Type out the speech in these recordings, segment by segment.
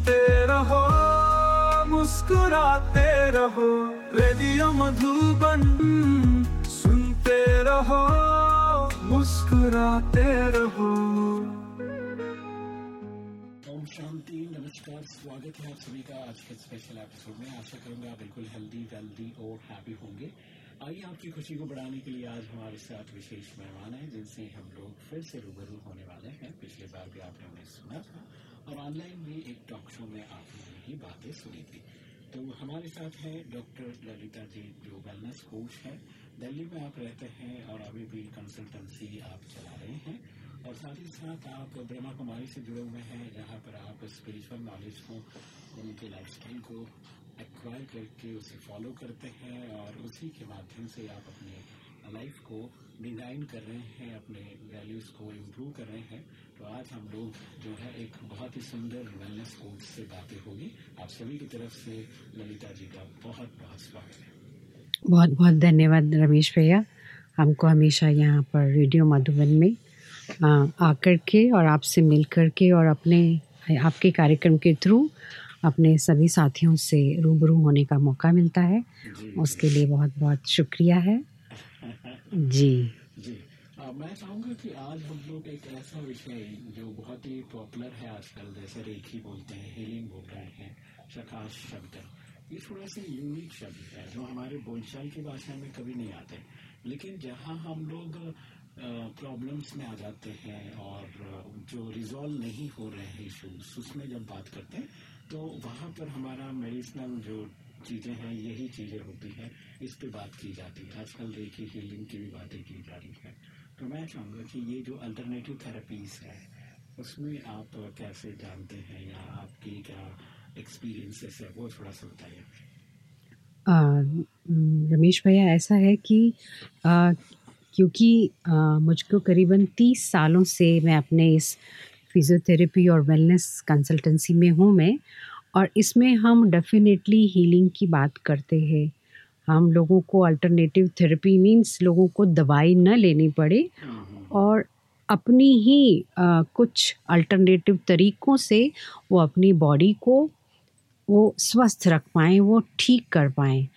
सुनते रहो, मुस्कुराते रहो, रेडियो मधुबन सुनते रहो, मुस्कुराते रहो। शांति, नमस्कार, स्वागत है आप सभी का आज के स्पेशल एपिसोड में। आशा करूँगा बिल्कुल हेल्दी वेल्दी और हैप्पी होंगे। आइए आपकी खुशी को बढ़ाने के लिए आज हमारे साथ विशेष मेहमान हैं, जिनसे हम लोग फिर से रूबरू होने वाले हैं। पिछले बार भी आपने उन्हें सुना था। और ऑनलाइन भी एक टॉक शो में आपने उनकी बातें सुनी थी। तो हमारे साथ है डॉक्टर ललिता जी, जो वेलनेस कोच है। दिल्ली में आप रहते हैं और अभी भी कंसल्टेंसी आप चला रहे हैं। और साथ ही साथ आप ब्रह्मा कुमारी से जुड़े हुए हैं, जहाँ पर आप स्पिरिचुअल नॉलेज को, उनके लाइफस्टाइल को एक्वायर करके उसे फॉलो करते हैं और उसी के माध्यम से आप अपने लाइफ को डिज़ाइन कर रहे हैं अपने वैल्यूज़ को इम्प्रूव कर रहे हैं तो आज हम लोग जो है एक बहुत ही सुंदर वेलनेस कोच से बातें होगी। आप सभी की तरफ़ से ललिता जी का बहुत बहुत स्वागत है। बहुत बहुत धन्यवाद रमेश भैया। हमको हमेशा यहाँ पर रेडियो मधुबन में आकर के और आपसे मिल कर के और अपने आपके कार्यक्रम के थ्रू अपने सभी साथियों से रूबरू होने का मौका मिलता है। उसके लिए बहुत बहुत शुक्रिया है। जी। जी। आ, मैं चाहूँगा कि आज हम लोग एक ऐसा विषय जो बहुत ही पॉपुलर है आजकल जैसे रेखी बोलते हैं हीलिंग बोल रहे हैं प्रकाश शब्द। ये थोड़ा सा यूनिक शब्द है जो हमारे बोलचाल की भाषा में कभी नहीं आते। लेकिन जहाँ हम लोग प्रॉब्लम्स में आ जाते हैं और जो रिजॉल्व नहीं हो रहे हैं इशूज उसमें जब बात करते हैं तो वहाँ पर हमारा मेडिसिनल जो चीज़ें हैं यही चीज़ें होती हैं इस पे बात की जाती है। आजकल रेखी हीलिंग की भी बातें की जा रही है। तो मैं चाहूँगा कि ये जो अल्टरनेटिव थेरेपीज है उसमें आप कैसे जानते हैं या आपकी क्या एक्सपीरियंसेस है वो थोड़ा सा बताइए। रमेश भैया ऐसा है कि आ, क्योंकि मुझको करीबन तीस सालों से मैं अपने इस फिज़ियोथेरेपी और वेलनेस कंसल्टेंसी में हूँ मैं और इसमें हम डेफिनेटली हीलिंग की बात करते हैं। हम लोगों को अल्टरनेटिव थेरेपी मींस लोगों को दवाई न लेनी पड़े और अपनी ही आ, कुछ अल्टरनेटिव तरीक़ों से वो अपनी बॉडी को वो स्वस्थ रख पाएँ वो ठीक कर पाएँ।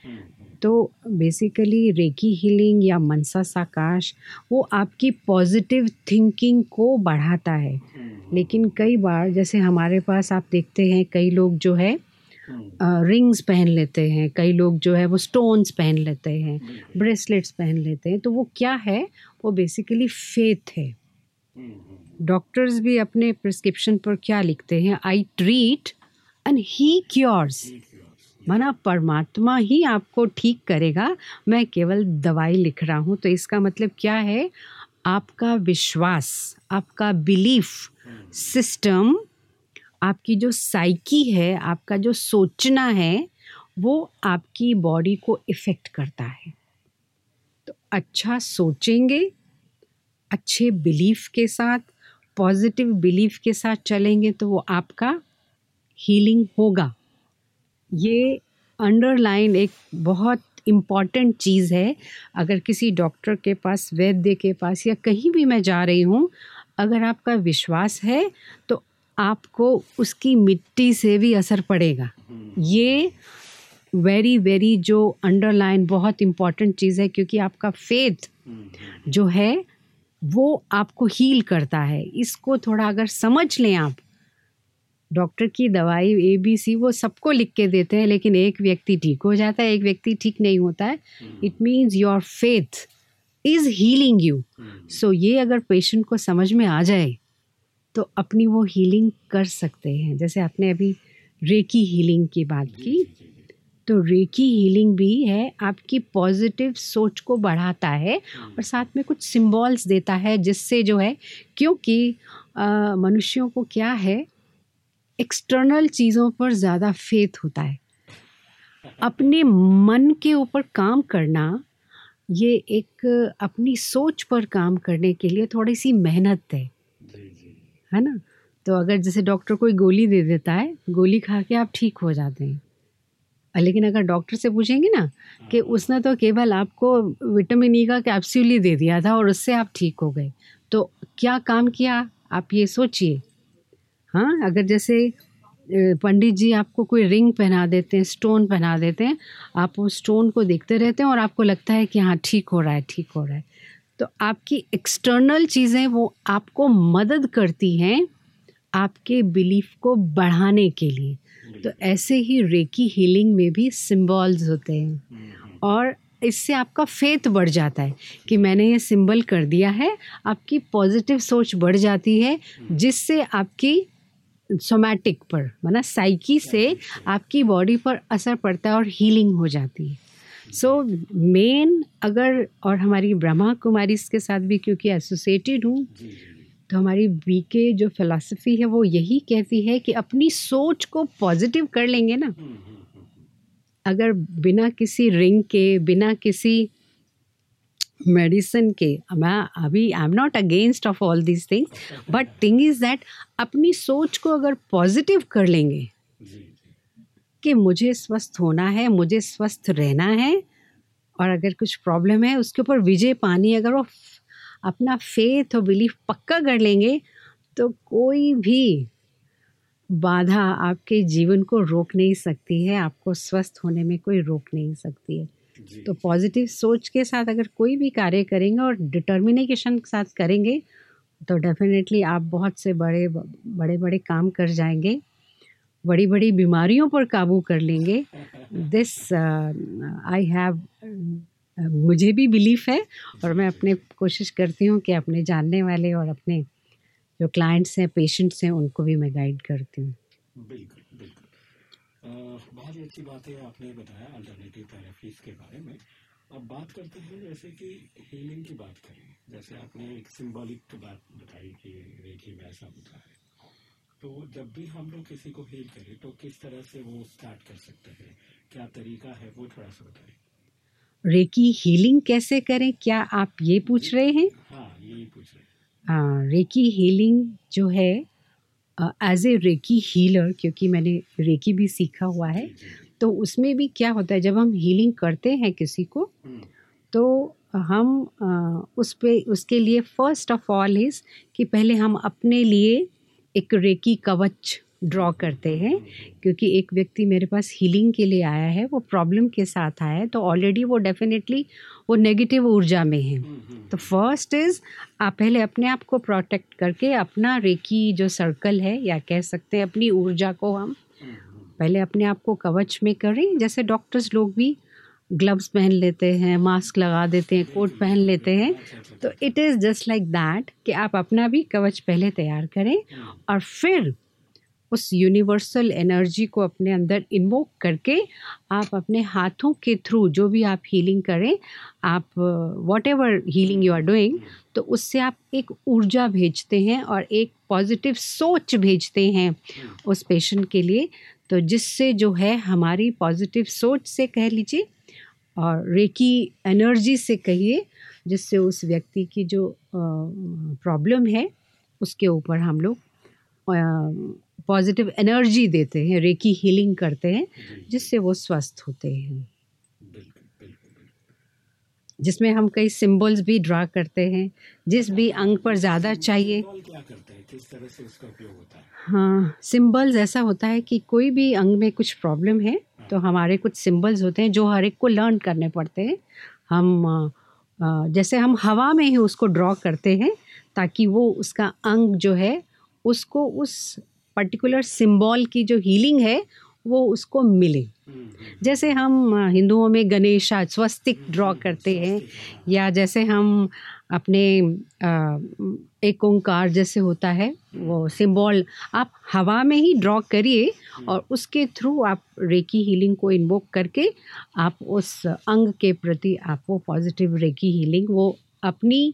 तो बेसिकली रेकी हीलिंग या मनसा साकाश वो आपकी पॉजिटिव थिंकिंग को बढ़ाता है। लेकिन कई बार जैसे हमारे पास आप देखते हैं कई लोग जो है रिंग्स पहन लेते हैं कई लोग जो है वो स्टोन्स पहन लेते हैं ब्रेसलेट्स पहन लेते हैं। तो वो क्या है? वो बेसिकली फेथ है। डॉक्टर्स भी अपने प्रिस्क्रिप्शन पर क्या लिखते हैं? I treat and he cures माना परमात्मा ही आपको ठीक करेगा। मैं केवल दवाई लिख रहा हूँ तो इसका मतलब क्या है? आपका विश्वास, आपका बिलीफ सिस्टम, आपकी जो साइकी है, आपका जो सोचना है, वो आपकी बॉडी को इफ़ेक्ट करता है। तो अच्छा सोचेंगे, अच्छे बिलीफ के साथ, पॉजिटिव बिलीफ के साथ चलेंगे तो वो आपका हीलिंग होगा। ये अंडरलाइन एक बहुत इंपॉर्टेंट चीज़ है। अगर किसी डॉक्टर के पास, वैद्य के पास या कहीं भी मैं जा रही हूँ, अगर आपका विश्वास है तो आपको उसकी मिट्टी से भी असर पड़ेगा। ये वेरी वेरी जो अंडरलाइन बहुत इंपॉर्टेंट चीज़ है, क्योंकि आपका फेथ जो है, वो आपको हील करता है। इसको थोड़ा अगर समझ लें आप डॉक्टर की दवाई ए बी सी वो सबको लिख के देते हैं लेकिन एक व्यक्ति ठीक हो जाता है एक व्यक्ति ठीक नहीं होता है। It means your faith is healing you so ये अगर पेशेंट को समझ में आ जाए तो अपनी वो हीलिंग कर सकते हैं। जैसे आपने अभी रेकी हीलिंग की बात की तो रेकी हीलिंग भी है आपकी पॉजिटिव सोच को बढ़ाता है और साथ में कुछ सिंबल्स देता है जिससे जो है क्योंकि मनुष्यों को क्या है एक्सटर्नल चीज़ों पर ज़्यादा फेथ होता है। अपने मन के ऊपर काम करना ये एक अपनी सोच पर काम करने के लिए थोड़ी सी मेहनत है। है ना? तो अगर जैसे डॉक्टर कोई गोली दे देता है गोली खा के आप ठीक हो जाते हैं। लेकिन अगर डॉक्टर से पूछेंगे ना कि हाँ। उसने तो केवल आपको विटामिन ई का कैप्सूल ही दे दिया था और उससे आप ठीक हो गए। तो क्या काम किया? आप ये सोचिए। हाँ अगर जैसे पंडित जी आपको कोई रिंग पहना देते हैं स्टोन पहना देते हैं आप उस स्टोन को देखते रहते हैं और आपको लगता है कि हाँ ठीक हो रहा है ठीक हो रहा है। तो आपकी एक्सटर्नल चीज़ें वो आपको मदद करती हैं आपके बिलीफ को बढ़ाने के लिए। तो ऐसे ही रेकी हीलिंग में भी सिम्बॉल्स होते हैं। और इससे आपका फेथ बढ़ जाता है कि मैंने ये सिंबल कर दिया है आपकी पॉजिटिव सोच बढ़ जाती है जिससे आपकी सोमैटिक पर मतलब साइकी से आपकी बॉडी पर असर पड़ता है और हीलिंग हो जाती है। सो so, मेन अगर और हमारी ब्रह्मा कुमारी के साथ भी क्योंकि एसोसिएटेड हूँ तो हमारी बी के जो फिलासफी है वो यही कहती है कि अपनी सोच को पॉजिटिव कर लेंगे ना। अगर बिना किसी रिंग के बिना किसी मेडिसिन के मैं अभी I am not against of all this things but thing is that अपनी सोच को अगर पॉजिटिव कर लेंगे कि मुझे स्वस्थ होना है मुझे स्वस्थ रहना है और अगर कुछ प्रॉब्लम है उसके ऊपर विजय पानी अगर वो अपना फेथ और बिलीफ पक्का कर लेंगे तो कोई भी बाधा आपके जीवन को रोक नहीं सकती है आपको स्वस्थ होने में कोई रोक नहीं सकती है। तो पॉजिटिव सोच के साथ अगर कोई भी कार्य करेंगे और डिटर्मिनेशन के साथ करेंगे तो डेफिनेटली आप बहुत से बड़े बड़े बड़े काम कर जाएँगे। बड़ी बड़ी बीमारियों पर काबू कर लेंगे। दिस आई हैव मुझे भी बिलीफ है और मैं अपने कोशिश करती हूँ कि अपने जानने वाले और अपने जो क्लाइंट्स हैं पेशेंट्स हैं उनको भी मैं गाइड करती हूँ। बिल्कुल। बहुत ही अच्छी बात है आपने बताया अल्टरनेटिव थेरेपीज के बारे में। अब बात करते हैं जैसे कि हीलिंग की बात करें। जैसे आपने एक सिंबॉलिक बात बताई कि रेखी में ऐसा होता है। तो जब भी हम लोग किसी को हील करें तो किस तरह से वो स्टार्ट कर सकते हैं? क्या तरीका है? वो थोड़ा सा बताइए रेकी हीलिंग कैसे करें? क्या आप ये पूछ रहे हैं? हाँ यही पूछ रहे हाँ। रेकी हीलिंग जो है एज ए रेकी हीलर क्योंकि मैंने रेकी भी सीखा हुआ है तो उसमें भी क्या होता है जब हम हीलिंग करते हैं किसी को हम्म। तो हम uh, उस पर उसके लिए फ़र्स्ट ऑफ़ ऑल इज़ कि पहले हम अपने लिए एक रेकी कवच ड्रॉ करते हैं क्योंकि एक व्यक्ति मेरे पास हीलिंग के लिए आया है वो प्रॉब्लम के साथ आया है तो ऑलरेडी वो डेफिनेटली वो नेगेटिव ऊर्जा में है। तो फ़र्स्ट इज़ आप पहले अपने आप को प्रोटेक्ट करके अपना रेकी जो सर्कल है या कह सकते हैं अपनी ऊर्जा को हम पहले अपने आप को कवच में करें। जैसे डॉक्टर्स लोग भी ग्लव्स पहन लेते हैं मास्क लगा देते हैं कोट पहन लेते हैं तो it is just like that कि आप अपना भी कवच पहले तैयार करें और फिर उस यूनिवर्सल एनर्जी को अपने अंदर इन्वोक करके आप अपने हाथों के थ्रू जो भी आप हीलिंग करें, आप whatever healing you are doing तो उससे आप एक ऊर्जा भेजते हैं और एक पॉजिटिव सोच भेजते हैं उस पेशेंट के लिए। तो जिससे जो है हमारी पॉजिटिव सोच से कह लीजिए और रेकी एनर्जी से कहिए, जिससे उस व्यक्ति की जो प्रॉब्लम है, उसके ऊपर हम लोग पॉजिटिव एनर्जी देते हैं रेकी हीलिंग करते हैं जिससे वो स्वस्थ होते हैं। जिसमें हम कई सिंबल्स भी ड्रा करते हैं जिस भी अंग पर ज़्यादा चाहिए। हाँ? सिंबल्स ऐसा होता है कि कोई भी अंग में कुछ प्रॉब्लम है तो हमारे कुछ सिंबल्स होते हैं जो हर एक को लर्न करने पड़ते हैं। हम जैसे हम हवा में ही उसको ड्रॉ करते हैं ताकि वो उसका अंग जो है उसको उस पर्टिकुलर सिंबल की जो हीलिंग है वो उसको मिले। जैसे हम हिंदुओं में गणेश स्वस्तिक ड्रॉ करते हैं या जैसे हम अपने एक ओंकार जैसे होता है वो सिंबल आप हवा में ही ड्रॉ करिए और उसके थ्रू आप रेकी हीलिंग को इन्वोक करके आप उस अंग के प्रति आप वो पॉजिटिव रेकी हीलिंग वो अपनी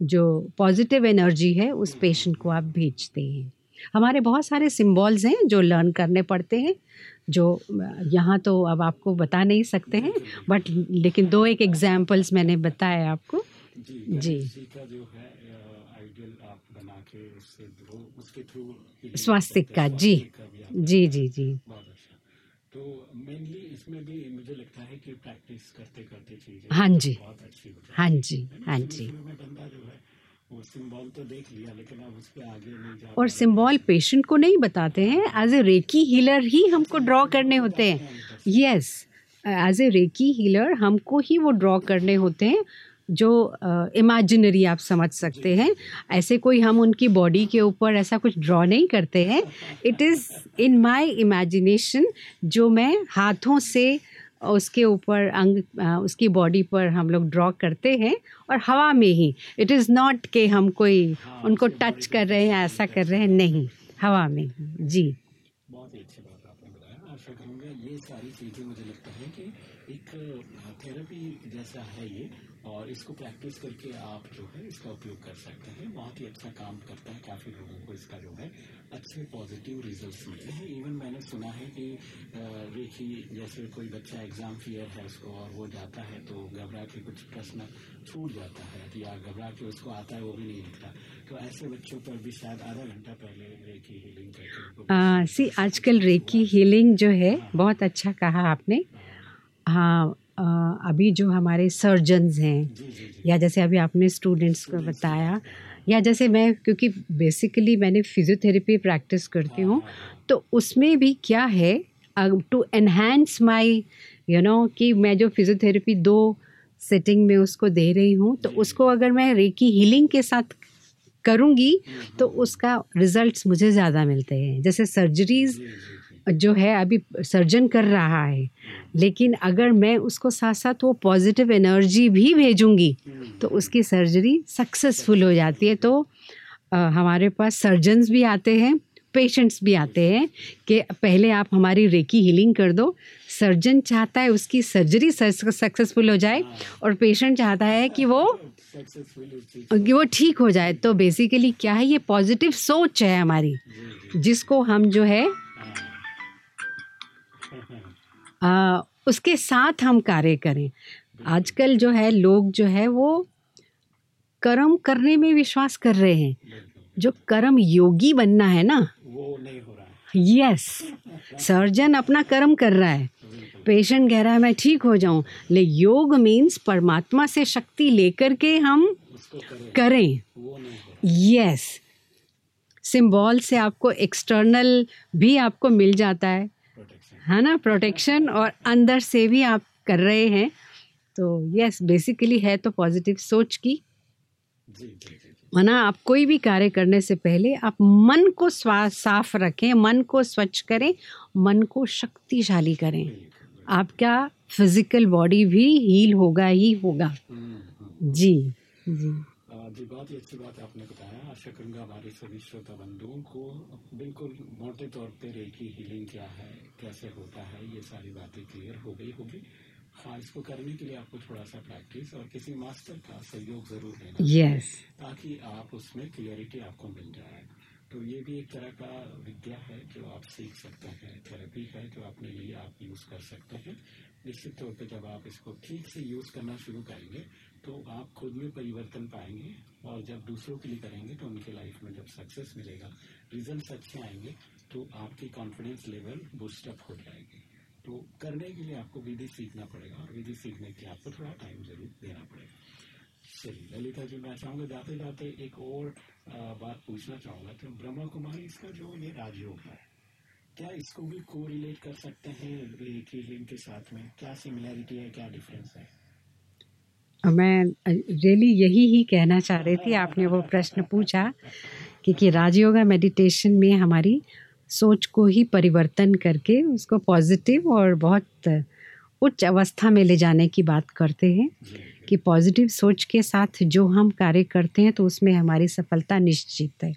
जो पॉजिटिव एनर्जी है उस पेशेंट को आप भेजते हैं। हमारे बहुत सारे सिम्बॉल्स हैं जो लर्न करने पड़ते हैं जो यहाँ तो अब आपको बता नहीं सकते हैं बट लेकिन दो एक एग्जाम्पल्स मैंने बताया आपको। जी स्वास्तिक का जी। जी जी जी। अच्छा। तो मेनली इसमें भी मुझे लगता है कि प्रैक्टिस करते करते चीज़ें हाँ जी। हो जी हाँ जी। बंदा जो है तो देख लिया लेकिन अब उस आगे नहीं और। सिंबल पेशेंट को नहीं बताते हैं एज ए रेकी हीलर ही हमको ड्रॉ करने होते हैं। Yes as a reiki healer हमको ही वो ड्रॉ करने होते हैं जो इमेजिनरी uh, आप समझ सकते हैं। ऐसे कोई हम उनकी बॉडी के ऊपर ऐसा कुछ ड्रॉ नहीं करते हैं। It is in my imagination जो मैं हाथों से उसके ऊपर अंग उसकी बॉडी पर हम लोग ड्रॉ करते हैं और हवा में ही। इट इज़ नॉट के हम कोई उनको टच कर रहे हैं ऐसा कर रहे हैं नहीं हवा में जी। बहुत ही अच्छी बात आपने बताया। आशा करूँगा ये सारी चीज़ें मुझे लगता है कि एक थेरेपी जैसा है ये और इसको प्रैक्टिस करके आप जो है इसका उपयोग कर सकते हैं। बहुत ही अच्छा काम करता है काफ़ी लोगों को इसका जो है अच्छे पॉजिटिव रिजल्ट्स मिलते हैं। इवन मैंने सुना है कि रेखी जैसे कोई बच्चा एग्ज़ाम फियर है उसको और वो जाता है तो घबरा के कुछ प्रश्न छूट जाता है या घबरा के उसको आता है वो भी नहीं लिखता तो ऐसे बच्चों पर भी शायद आधा घंटा पहले रेखी हीलिंग करके सी आजकल रेकी हीलिंग जो है। बहुत अच्छा कहा आपने। हाँ अभी जो हमारे सर्जन्स हैं या जैसे अभी आपने स्टूडेंट्स को बताया या जैसे मैं क्योंकि बेसिकली मैंने फिजियोथेरेपी प्रैक्टिस करती हूँ तो उसमें भी क्या है to enhance my you know कि मैं जो फिजियोथेरेपी दो सेटिंग में उसको दे रही हूँ तो उसको अगर मैं रेकी हीलिंग के साथ करूँगी तो उसका रिजल्ट्स मुझे ज़्यादा मिलते हैं। जैसे सर्जरीज जी है अभी सर्जन कर रहा है। लेकिन अगर मैं उसको साथ साथ वो पॉजिटिव एनर्जी भी भेजूँगी तो उसकी सर्जरी सक्सेसफुल हो जाती है। तो अ, हमारे पास सर्जन्स भी आते हैं पेशेंट्स भी आते हैं कि पहले आप हमारी रेकी हीलिंग कर दो। सर्जन चाहता है उसकी सर्जरी सक्सेसफुल हो जाए और पेशेंट चाहता है कि वो कि वो ठीक हो जाए। तो बेसिकली क्या है ये पॉजिटिव सोच है हमारी जिसको हम जो हाँ। आ, उसके साथ हम कार्य करें। आजकल जो है लोग जो है वो कर्म करने में विश्वास कर रहे हैं। जो कर्म योगी बनना है ना। वो नहीं हो रहा यस सर्जन अपना कर्म कर रहा है। पेशेंट कह रहा है मैं ठीक हो जाऊँ। ले योग मीन्स परमात्मा से शक्ति लेकर के हम करें। यस सिंबल से आपको एक्सटर्नल भी आपको मिल जाता है। है ना प्रोटेक्शन और अंदर से भी आप कर रहे हैं। तो यस बेसिकली है तो पॉजिटिव सोच की। मना आप कोई भी कार्य करने से पहले आप मन को साफ़ रखें मन को स्वच्छ करें मन को शक्तिशाली करें। आपका फ़िज़िकल बॉडी भी हील होगा ही होगा। हम्म, हम्म। जी जी। जी बहुत ही अच्छी बात आपने बताया। आशा करूँगा हमारे सभी श्रोता बंधुओं को बिल्कुल मोटे तौर पे रेकी हीलिंग क्या है कैसे होता है ये सारी बातें क्लियर हो गई होगी। हाँ इसको करने के लिए आपको थोड़ा सा प्रैक्टिस और किसी मास्टर का सहयोग ज़रूर लेना। Yes. ताकि आप उसमें क्लियरिटी आपको मिल जाए। तो ये भी एक तरह का विद्या है जो आप सीख सकते हैं थेरेपी है जो अपने लिए आप यूज़ कर सकते हैं। निश्चित तौर पे जब आप इसको ठीक से यूज़ करना शुरू करेंगे तो आप खुद में परिवर्तन पाएँगे और जब दूसरों के लिए करेंगे तो उनके लाइफ में जब सक्सेस मिलेगा रिज़ल्ट अच्छे आएँगे तो आपकी कॉन्फिडेंस लेवल बूस्टअप हो जाएगी। तो करने के लिए आपको विधि सीखना पड़ेगा और विधि सीखने के लिए आपको थोड़ा टाइम ज़रूर देना पड़ेगा। चलिए ललिता जी मैं चाहूँगा। जाते जाते एक और बात पूछना चाहूँगा। तो ब्रह्मा कुमारी इसका जो ये राजयोग है क्या इसको भी को रिलेट कर सकते हैं रेकी के साथ में? क्या सिमिलैरिटी है क्या डिफरेंस है? मैं रियली यही ही कहना चाह रही थी आपने वो प्रश्न पूछा क्योंकि राजयोगा मेडिटेशन में हमारी सोच को ही परिवर्तन करके उसको पॉजिटिव और बहुत उच्च अवस्था में ले जाने की बात करते हैं। कि पॉजिटिव सोच के साथ जो हम कार्य करते हैं तो उसमें हमारी सफलता निश्चित है।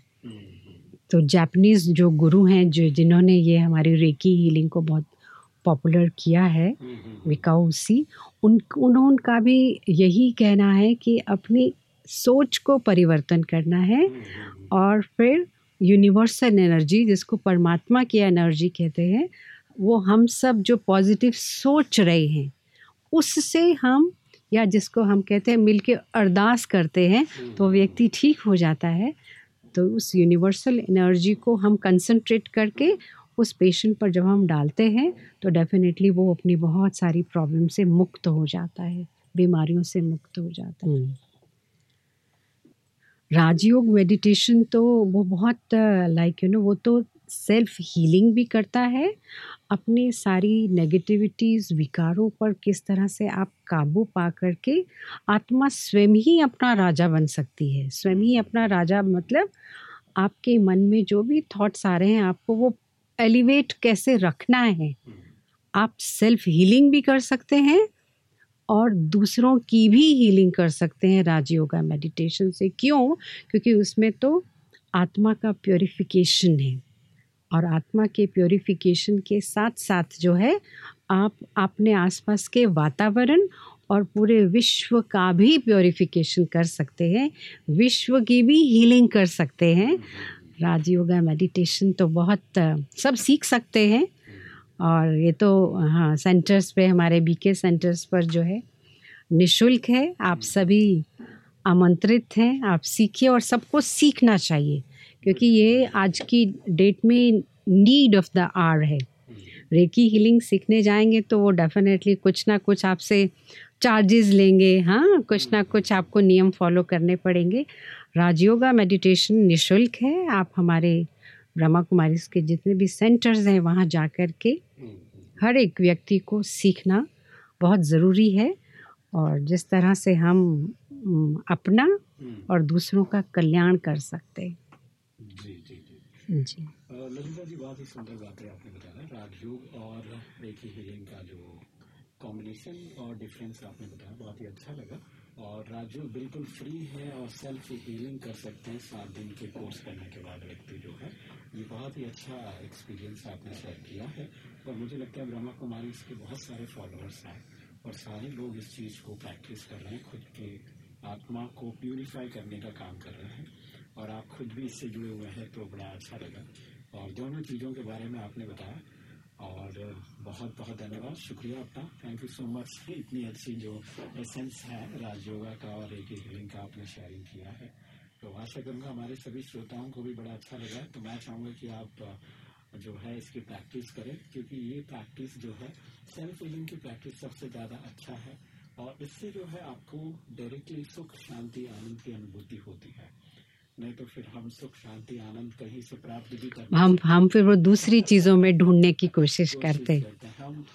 तो जापनीज़ जो गुरु हैं, जो जिन्होंने ये हमारी रेकी हीलिंग को बहुत पॉपुलर किया है विकाउसी उन उनका भी यही कहना है कि अपनी सोच को परिवर्तन करना है और फिर यूनिवर्सल एनर्जी जिसको परमात्मा की एनर्जी कहते हैं, वो हम सब जो पॉजिटिव सोच रहे हैं, उससे हम या जिसको हम कहते हैं मिल के अरदास करते हैं तो व्यक्ति ठीक हो जाता है। तो उस यूनिवर्सल एनर्जी को हम कंसंट्रेट करके उस पेशेंट पर जब हम डालते हैं तो डेफिनेटली वो अपनी बहुत सारी प्रॉब्लम से मुक्त हो जाता है बीमारियों से मुक्त हो जाता है। राजयोग मेडिटेशन तो वो बहुत लाइक यू नो वो तो सेल्फ हीलिंग भी करता है, अपने सारी नेगेटिविटीज़ विकारों पर किस तरह से आप काबू पा करके आत्मा स्वयं ही अपना राजा बन सकती है। स्वयं ही अपना राजा मतलब आपके मन में जो भी थॉट्स आ रहे हैं आपको वो एलिवेट कैसे रखना है, आप सेल्फ हीलिंग भी कर सकते हैं और दूसरों की भी हीलिंग कर सकते हैं राजयोगा मेडिटेशन से। क्यों? क्योंकि उसमें तो आत्मा का प्योरिफिकेशन है। और आत्मा के प्योरिफिकेशन के साथ साथ जो है, आप अपने आसपास के वातावरण और पूरे विश्व का भी प्योरिफिकेशन कर सकते हैं, विश्व की भी हीलिंग कर सकते हैं। राजयोगा मेडिटेशन तो बहुत, सब सीख सकते हैं। और ये तो हाँ सेंटर्स पे, हमारे बीके सेंटर्स पर जो है, निशुल्क है। आप सभी आमंत्रित हैं, आप सीखिए और सबको सीखना चाहिए। क्योंकि ये आज की डेट में नीड ऑफ़ द आर है। रेकी हीलिंग सीखने जाएँगे तो वो डेफिनेटली कुछ ना कुछ आपसे चार्जेस लेंगे हाँ कुछ ना कुछ आपको नियम फॉलो करने पड़ेंगे। राजयोगा मेडिटेशन निशुल्क है। आप हमारे ब्रह्मा कुमारी के जितने भी सेंटर्स हैं, वहाँ जा कर के हर एक व्यक्ति को सीखना बहुत ज़रूरी है। और जिस तरह से हम, अपना और दूसरों का कल्याण कर सकते हैं। ललिता जी, बहुत ही सुंदर बातें आपने बताया राजयोग और रेकी हीलिंग का जो कॉम्बिनेशन और डिफरेंस आपने बताया, बहुत ही अच्छा लगा। और राजयोग बिल्कुल फ्री है और सेल्फ हीलिंग कर सकते हैं सात दिन के कोर्स करने के बाद व्यक्ति जो है। ये बहुत ही अच्छा एक्सपीरियंस आपने शेयर किया है और मुझे लगता है ब्रह्मा कुमारी इसके बहुत सारे फॉलोअर्स हैं और सारे लोग इस चीज़ को प्रैक्टिस कर रहे हैं, खुद के आत्मा को प्यूरिफाई करने का काम कर रहे हैं। और आप खुद भी इससे जुड़े हुए हैं तो बड़ा अच्छा लगा। और दोनों चीज़ों के बारे में आपने बताया। और बहुत बहुत धन्यवाद। शुक्रिया आपका। थैंक यू सो मच इतनी अच्छी जो एसेंस है राजयोगा का और एक हीलिंग का आपने शेयरिंग किया है। तो आशा करूँगा हमारे सभी श्रोताओं को भी बड़ा अच्छा लगा। तो मैं चाहूँगा कि आप जो है इसकी प्रैक्टिस करें। क्योंकि ये प्रैक्टिस जो है सेल्फ हीलिंग की प्रैक्टिस सबसे ज़्यादा अच्छा है। और इससे जो है आपको डायरेक्टली सुख, शांति, आनंद की अनुभूति होती है। नहीं तो फिर हम सुख शांति आनंद कहीं से प्राप्त भी करते हम हम फिर वो दूसरी चीज़ों में ढूँढने की कोशिश करते हैं। हम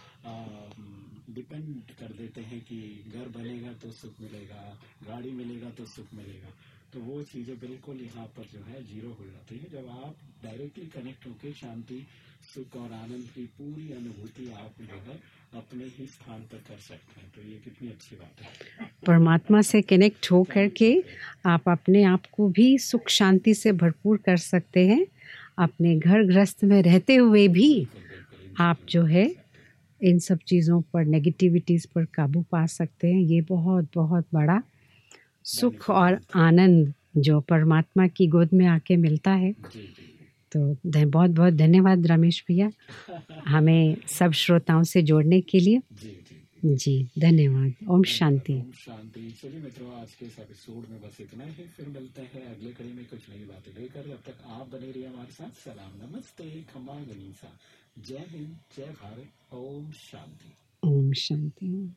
डिपेंड कर देते हैं कि घर बनेगा तो सुख मिलेगा गाड़ी मिलेगा तो सुख मिलेगा। तो वो चीज़ें बिल्कुल यहाँ पर जो है ज़ीरो हो जाती है। जब आप डायरेक्टली कनेक्ट होकर शांति सुख और आनंद की पूरी अनुभूति आप जो है अपने ही स्थान पर कर सकते हैं। तो ये कितनी अच्छी बात है। परमात्मा से कनेक्ट हो करके आप अपने आप को भी सुख शांति से भरपूर कर सकते हैं। अपने घर ग्रस्त में रहते हुए भी आप जो है इन सब चीज़ों पर नेगेटिविटीज़ पर काबू पा सकते हैं। ये बहुत बहुत बड़ा सुख और आनंद जो परमात्मा की गोद में आके मिलता है। तो बहुत बहुत धन्यवाद रमेश भैया हमें सब श्रोताओं से जोड़ने के लिए। जी धन्यवाद। ओम शांति। शांति। चलिए मित्रों आज के इस एपिसोड में बस इतना ही। फिर मिलते हैं अगले कड़ी में कुछ नई बातें लेकर। जब तक आप बने रहिए हमारे साथ सलाम नमस्ते खमा गनीसा। जय हिंद जय भारत। ओम शांति। ओम शांति।